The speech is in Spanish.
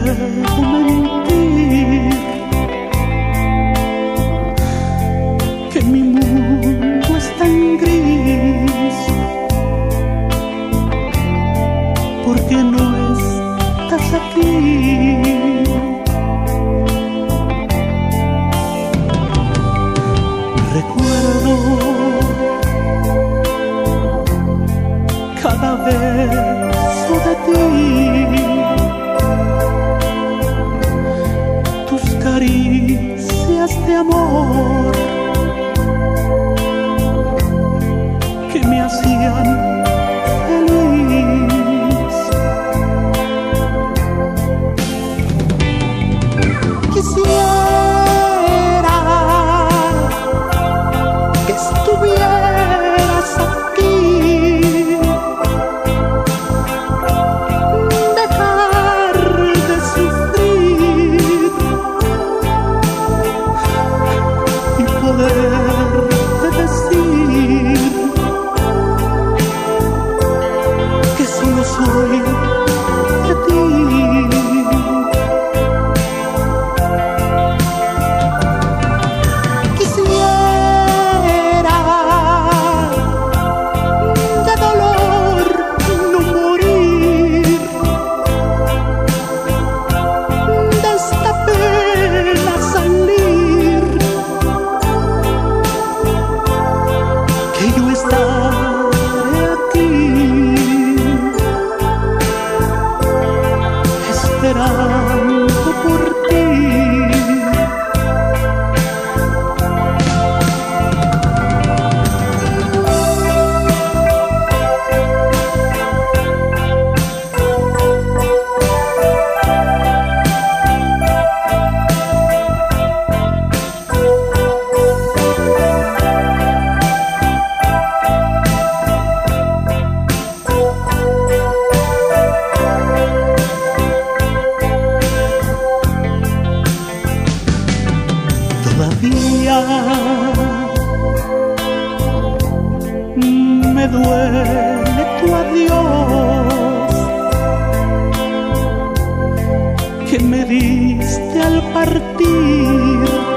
mentir que mi mundo es tan gris porque no estás aquí. caricias de amor que me hacían Stop. adiós que me diste al partir.